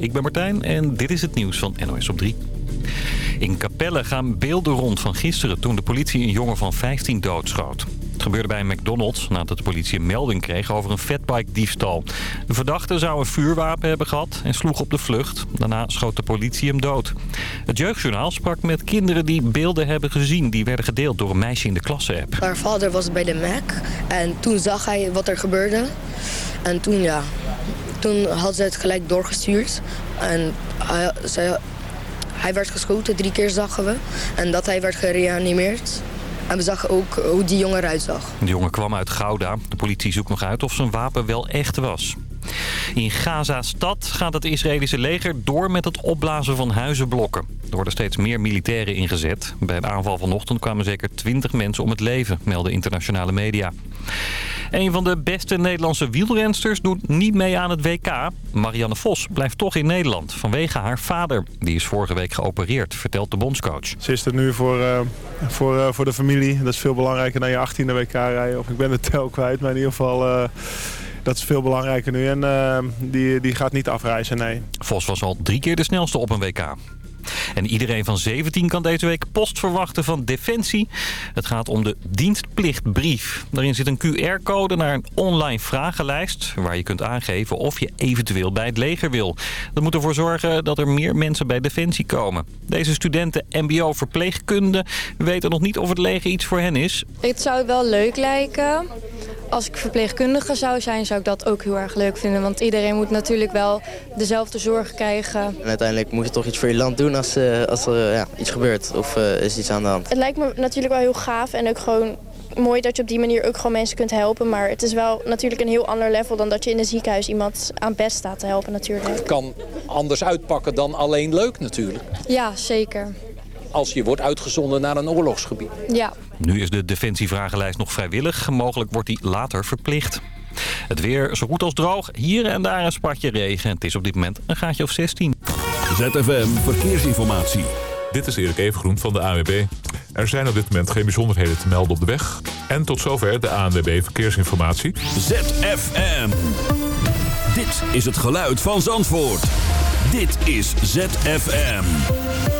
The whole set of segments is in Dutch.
ik ben Martijn en dit is het nieuws van NOS op 3. In Capelle gaan beelden rond van gisteren toen de politie een jongen van 15 doodschoot. Het gebeurde bij een McDonald's nadat de politie een melding kreeg over een fatbike-diefstal. De verdachte zou een vuurwapen hebben gehad en sloeg op de vlucht. Daarna schoot de politie hem dood. Het Jeugdjournaal sprak met kinderen die beelden hebben gezien. Die werden gedeeld door een meisje in de klasse-app. Haar vader was bij de Mac en toen zag hij wat er gebeurde. En toen, ja, toen had ze het gelijk doorgestuurd. En hij, hij werd geschoten, drie keer zagen we. En dat hij werd gereanimeerd. En we zagen ook hoe die jongen eruit zag. De jongen kwam uit Gouda. De politie zoekt nog uit of zijn wapen wel echt was. In Gaza-stad gaat het Israëlische leger door met het opblazen van huizenblokken. Er worden steeds meer militairen ingezet. Bij een aanval vanochtend kwamen zeker 20 mensen om het leven, melden internationale media. Een van de beste Nederlandse wielrensters doet niet mee aan het WK. Marianne Vos blijft toch in Nederland vanwege haar vader. Die is vorige week geopereerd, vertelt de bondscoach. Ze is er nu voor, uh, voor, uh, voor de familie. Dat is veel belangrijker dan je 18e WK rijden. Of ik ben de tel kwijt, maar in ieder geval... Uh, dat is veel belangrijker nu en uh, die, die gaat niet afreizen, nee. Vos was al drie keer de snelste op een WK. En iedereen van 17 kan deze week post verwachten van Defensie. Het gaat om de dienstplichtbrief. Daarin zit een QR-code naar een online vragenlijst... waar je kunt aangeven of je eventueel bij het leger wil. Dat moet ervoor zorgen dat er meer mensen bij Defensie komen. Deze studenten mbo-verpleegkunde weten nog niet of het leger iets voor hen is. Het zou wel leuk lijken. Als ik verpleegkundige zou zijn, zou ik dat ook heel erg leuk vinden. Want iedereen moet natuurlijk wel dezelfde zorg krijgen. En uiteindelijk moet je toch iets voor je land doen als, uh, als er uh, ja, iets gebeurt of uh, is iets aan de hand. Het lijkt me natuurlijk wel heel gaaf en ook gewoon mooi dat je op die manier ook gewoon mensen kunt helpen. Maar het is wel natuurlijk een heel ander level dan dat je in een ziekenhuis iemand aan best staat te helpen natuurlijk. Het kan anders uitpakken dan alleen leuk natuurlijk. Ja, zeker. Als je wordt uitgezonden naar een oorlogsgebied. Ja. Nu is de defensievragenlijst nog vrijwillig. Mogelijk wordt die later verplicht. Het weer zo goed als droog. Hier en daar een spatje regen. Het is op dit moment een gaatje of 16. ZFM Verkeersinformatie. Dit is Erik Evengroen van de AWB. Er zijn op dit moment geen bijzonderheden te melden op de weg. En tot zover de ANWB Verkeersinformatie. ZFM. Dit is het geluid van Zandvoort. Dit is ZFM.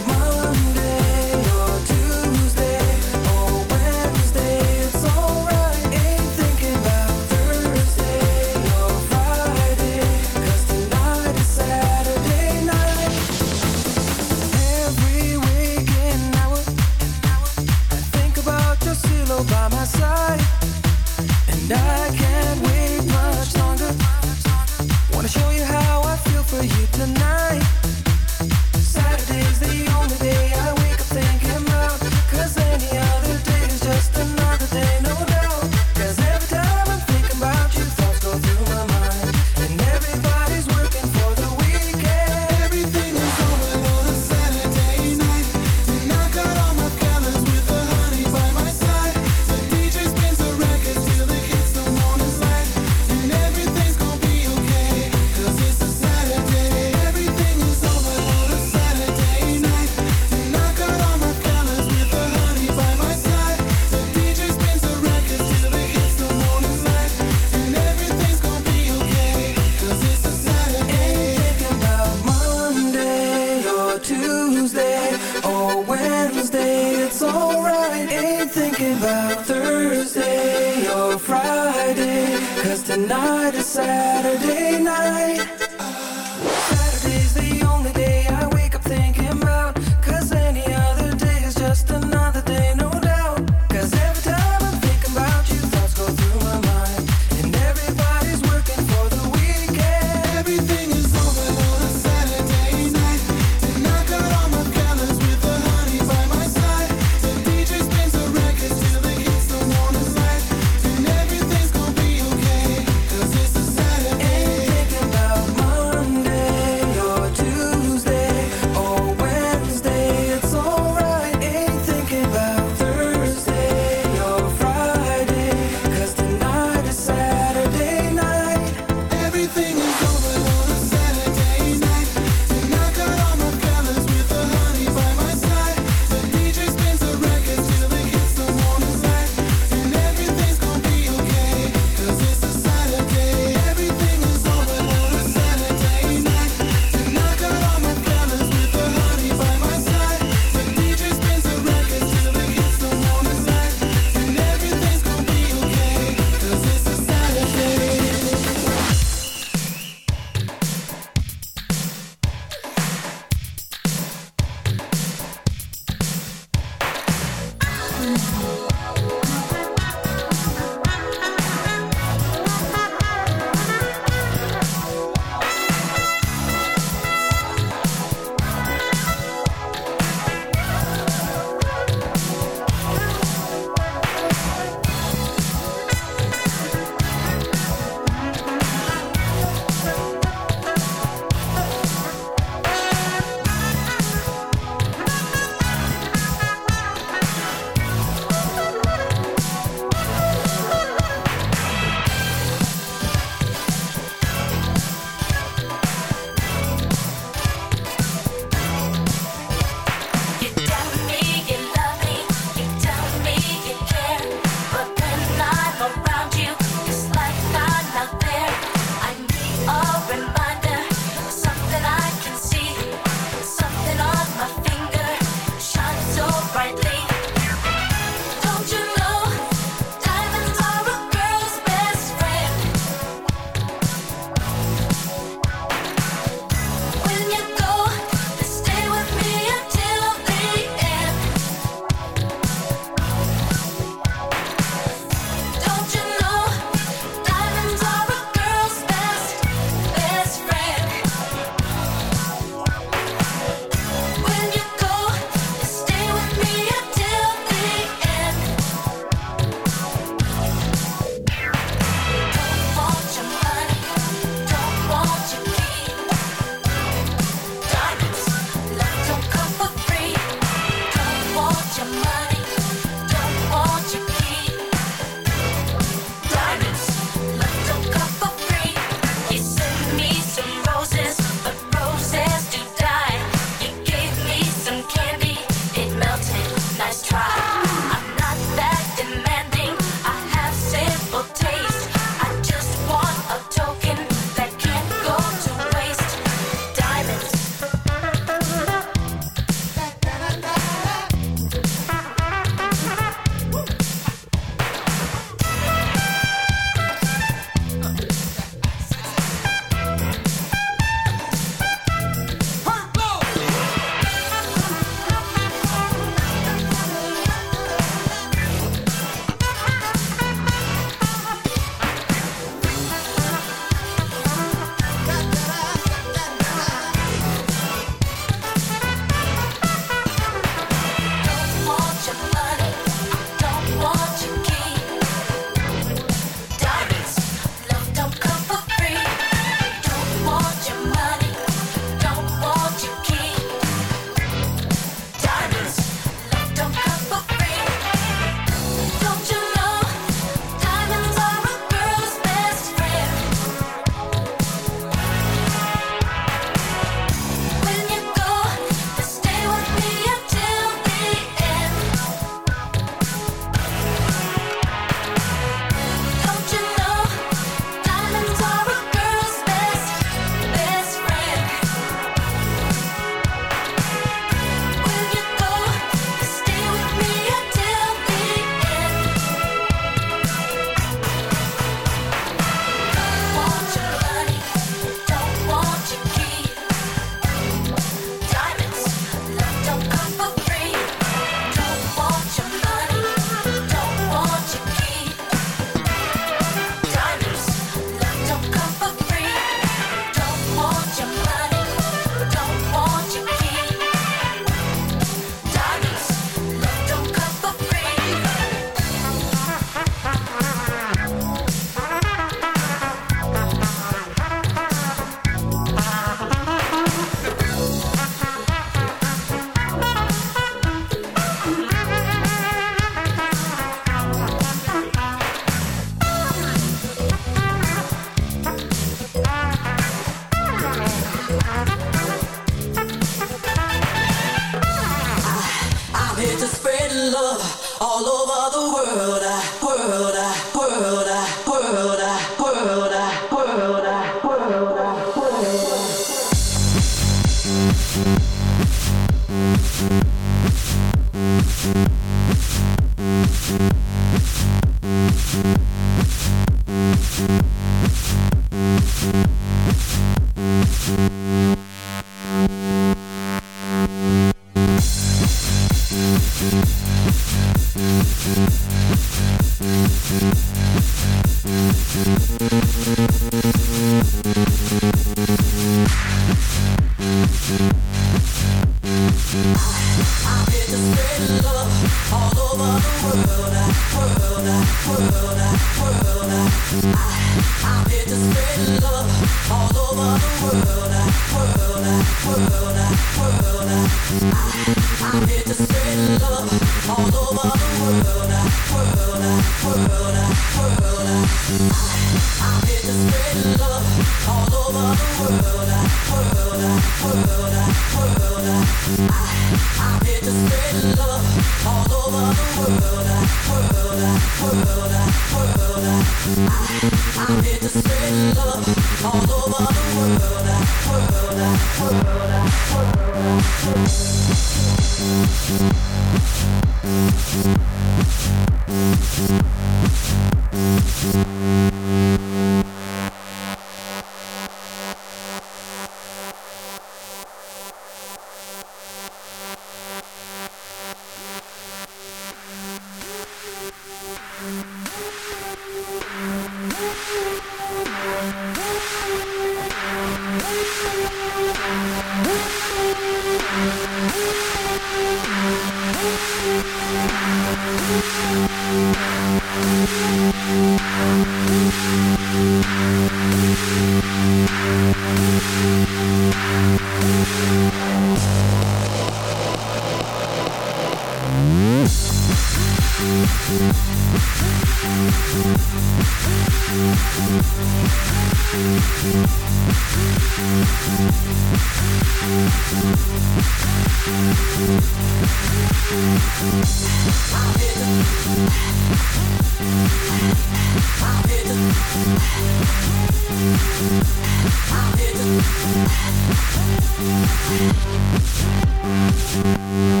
Thank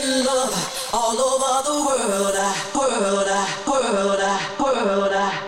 all over the world, ah, world, ah, world, ah, world.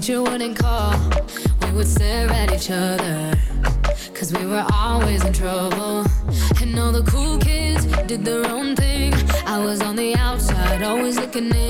teacher wouldn't call, we would stare at each other. Cause we were always in trouble. And all the cool kids did their own thing. I was on the outside, always looking in.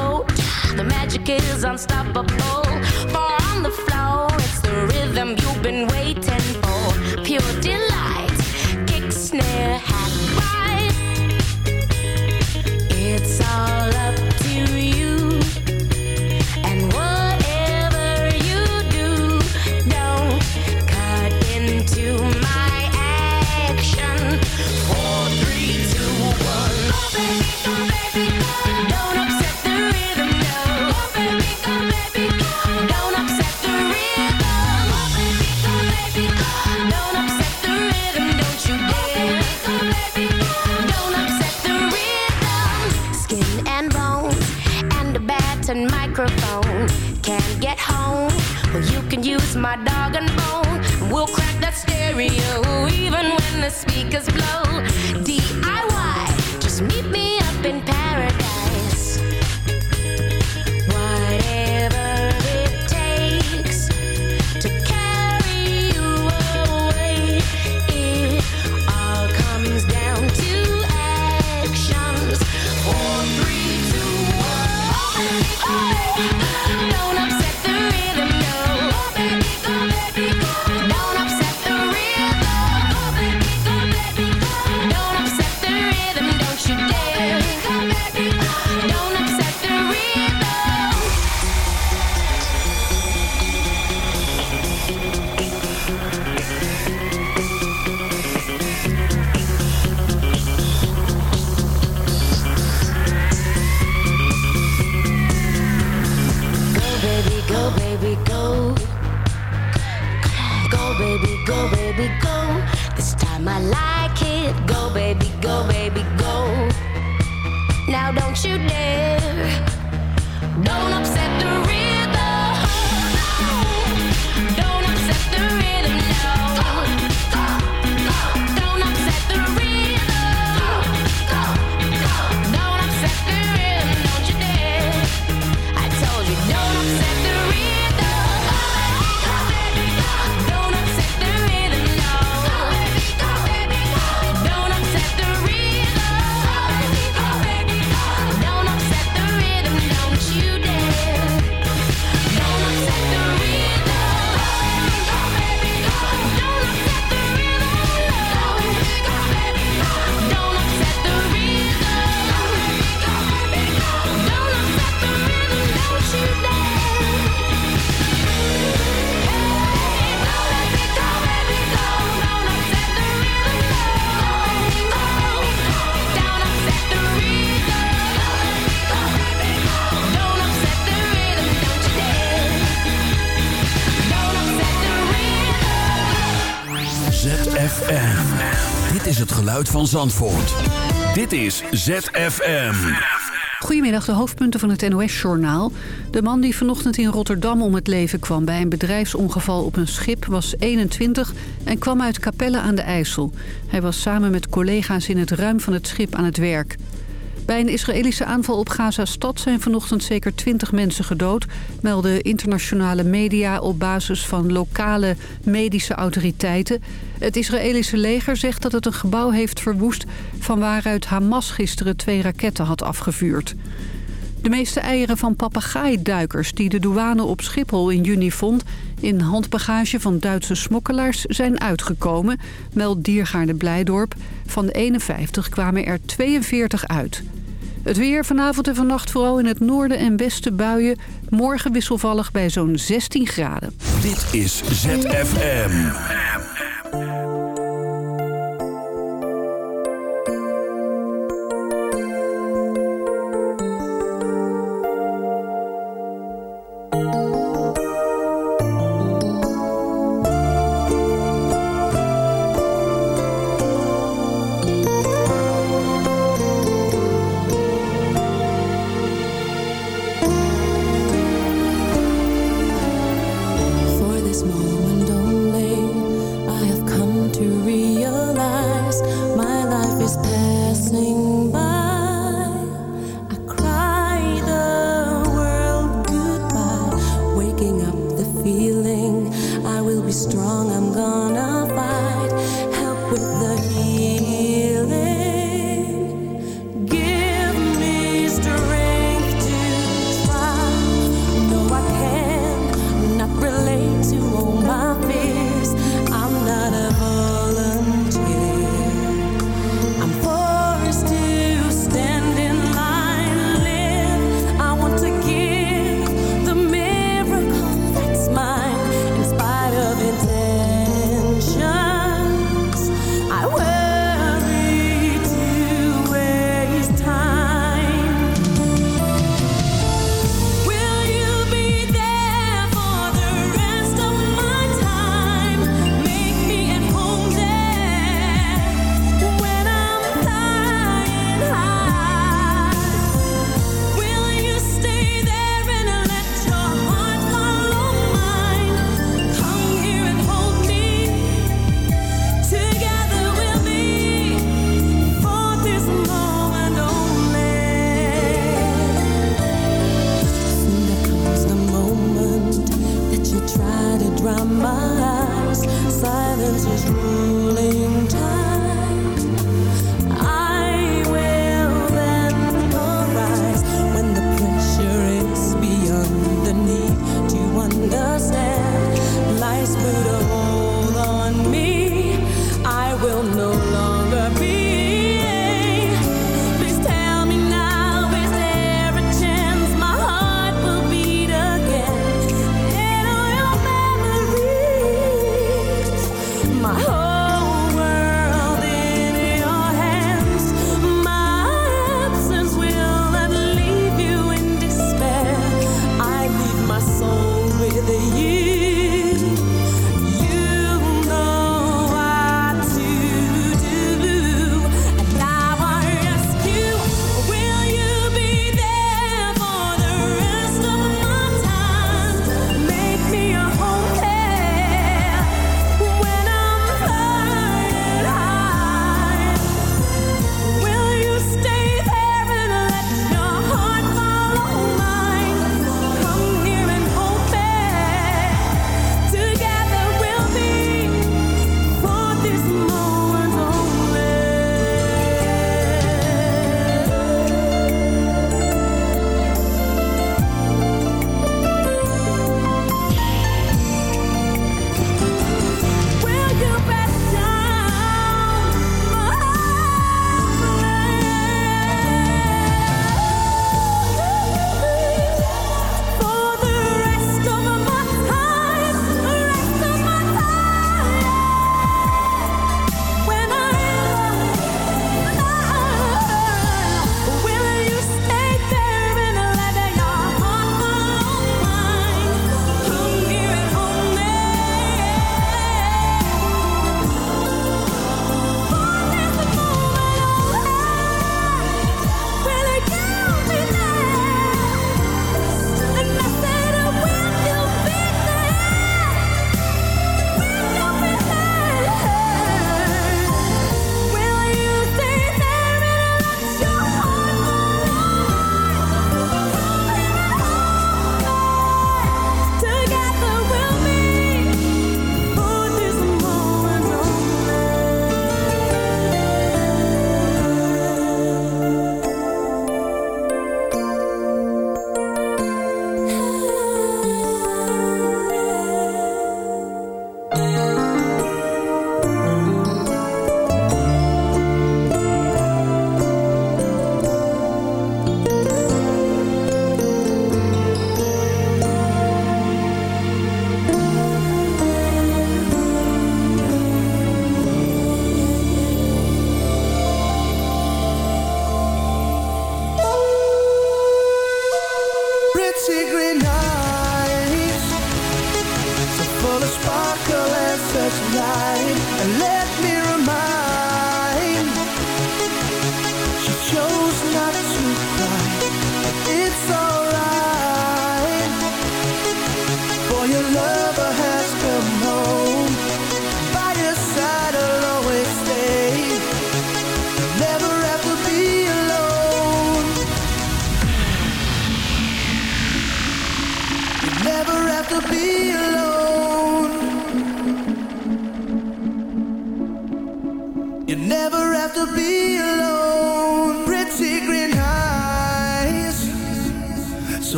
The magic is unstoppable. Far on the floor, it's the rhythm you've been waiting for. Pure delight, kick, snare, hat, ride. It's all up to you. that stereo, oh, even when the speakers blow. Deep van Zandvoort. Dit is ZFM. Goedemiddag, de hoofdpunten van het NOS-journaal. De man die vanochtend in Rotterdam om het leven kwam bij een bedrijfsongeval op een schip was 21 en kwam uit Capelle aan de IJssel. Hij was samen met collega's in het ruim van het schip aan het werk. Bij een Israëlische aanval op Gaza-stad zijn vanochtend zeker 20 mensen gedood... melden internationale media op basis van lokale medische autoriteiten. Het Israëlische leger zegt dat het een gebouw heeft verwoest... van waaruit Hamas gisteren twee raketten had afgevuurd. De meeste eieren van papegaaiduikers die de douane op Schiphol in juni vond... in handbagage van Duitse smokkelaars zijn uitgekomen, meldt Diergaarde Blijdorp. Van de 51 kwamen er 42 uit. Het weer vanavond en vannacht vooral in het noorden en westen buien. Morgen wisselvallig bij zo'n 16 graden. Dit is ZFM.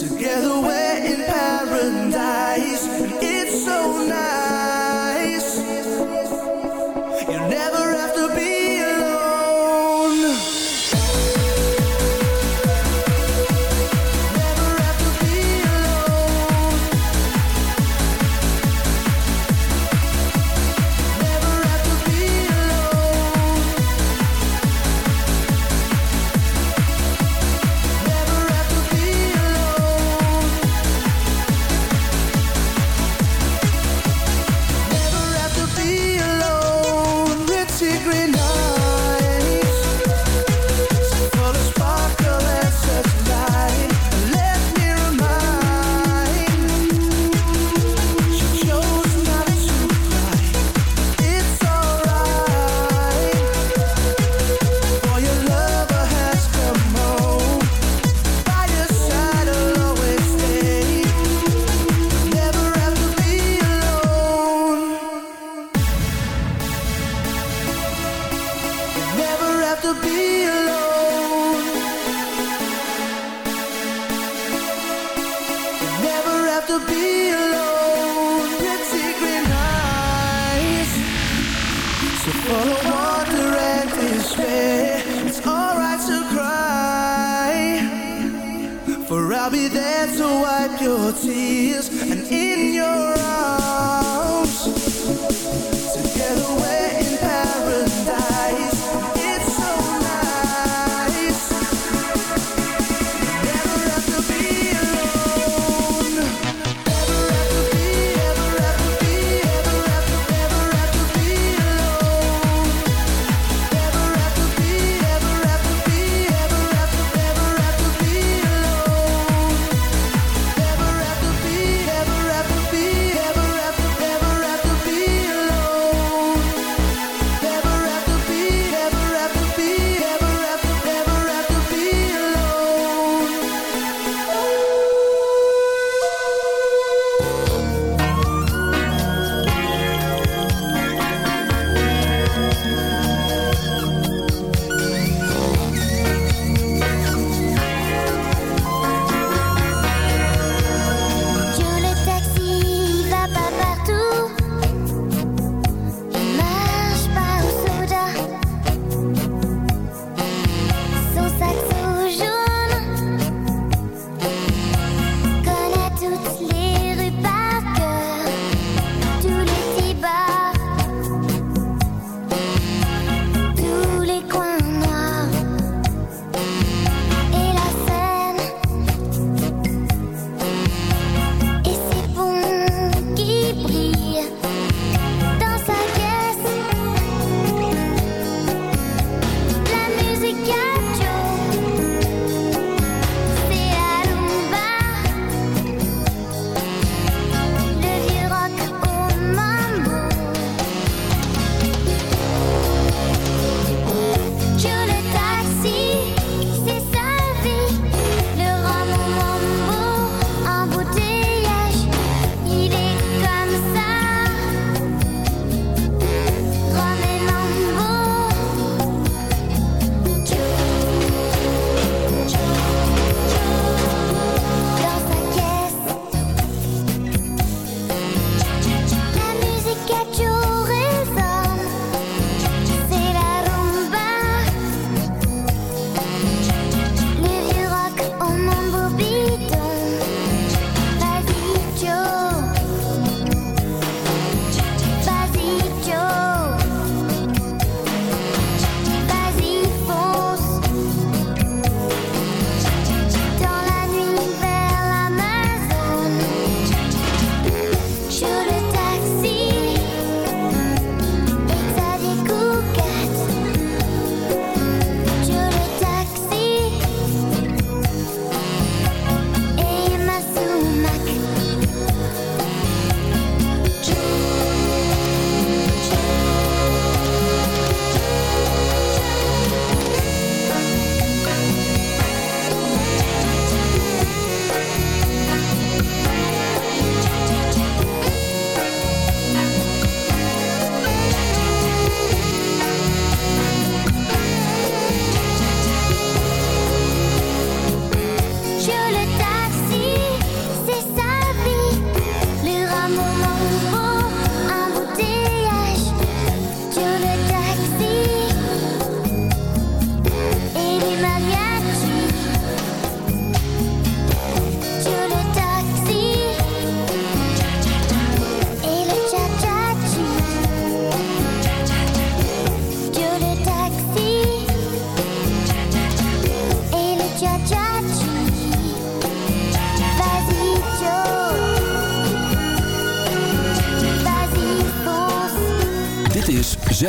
Together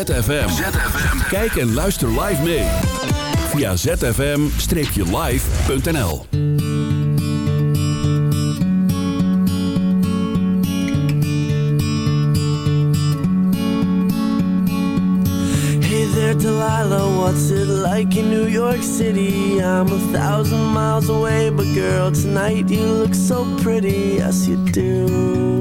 ZFM. Kijk en luister live mee. Via zfm-live.nl Hey there, Delilah, what's it like in New York City? I'm a thousand miles away, but girl, tonight you look so pretty, yes you do.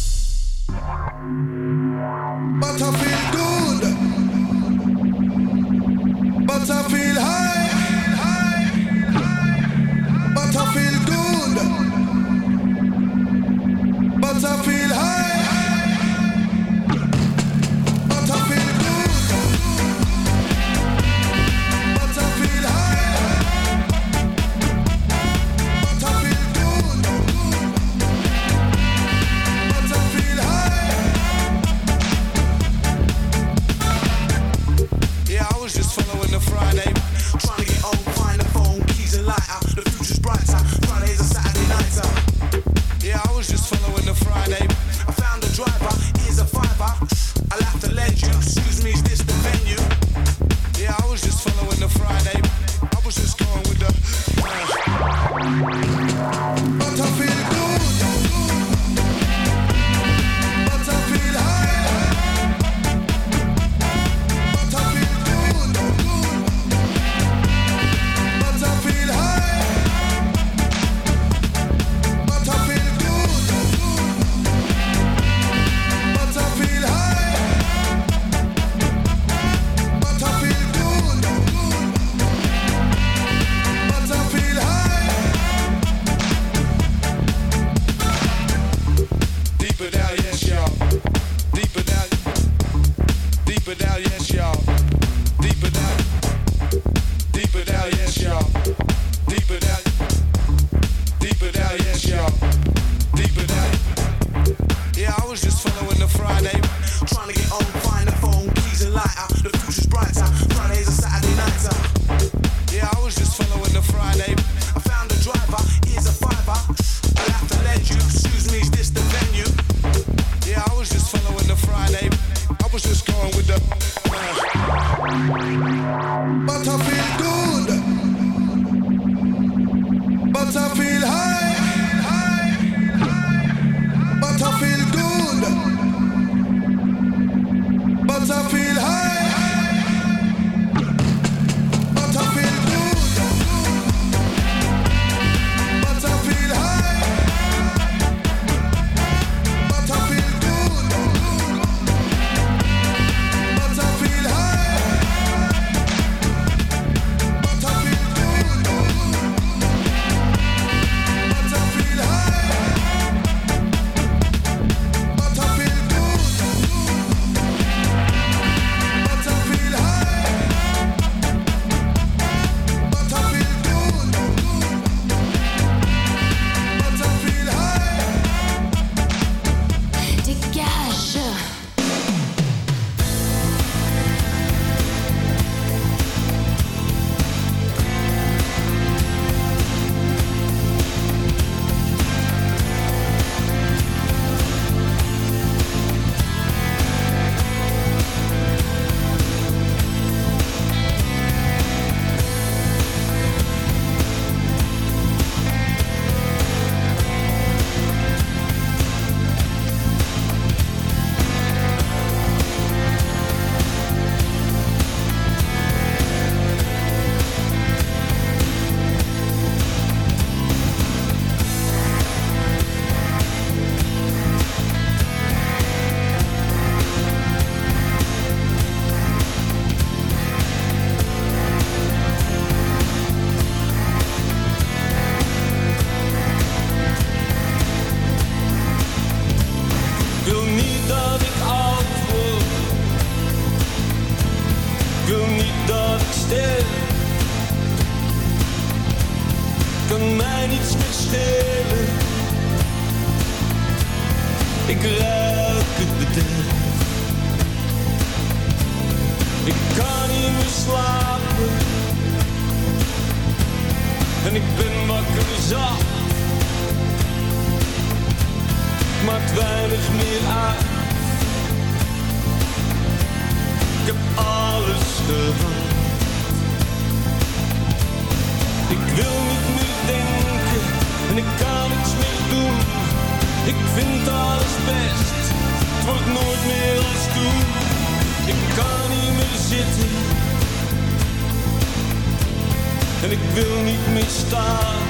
Wil niet meer staan.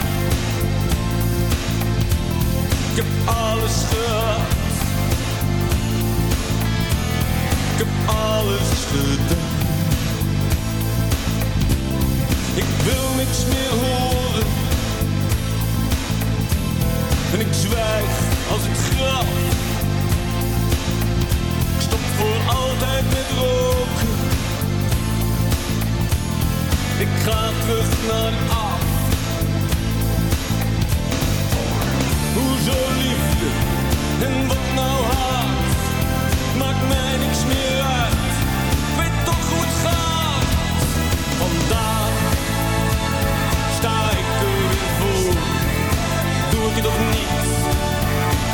Ik heb alles gehad. Ik heb alles gedaan. Ik wil niks meer horen. En ik zwijg als ik graf. Ik stop voor altijd met roken. Ik ga terug naar af. Hoezo liefde en wat nou haat? Maakt mij niks meer uit. Weet toch hoe het gaat. Vandaag sta ik er voor. Doe ik het of niet?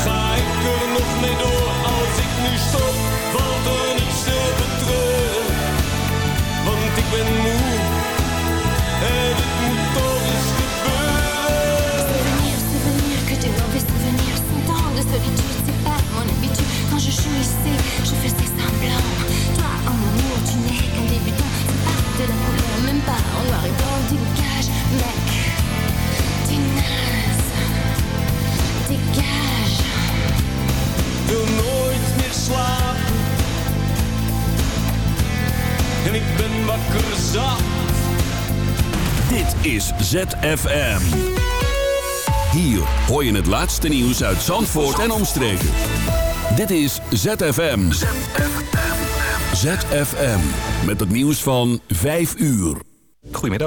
Ga ik er nog mee door? Als ik nu stop, valt er niets te je jouissais, je faisais semblant. Toi, en amour, tu n'es qu'un débutant. C'est pas de la couleur, même pas en noir et blanc. Dégage, mec. T'es naze. Dégage. wil nooit meer slapen. En ik ben wakker zat. Dit is ZFM. Hier hoor je het laatste nieuws uit Zandvoort en omstreken. Dit is ZFM. ZFM. Met het nieuws van 5 uur. Goedemiddag,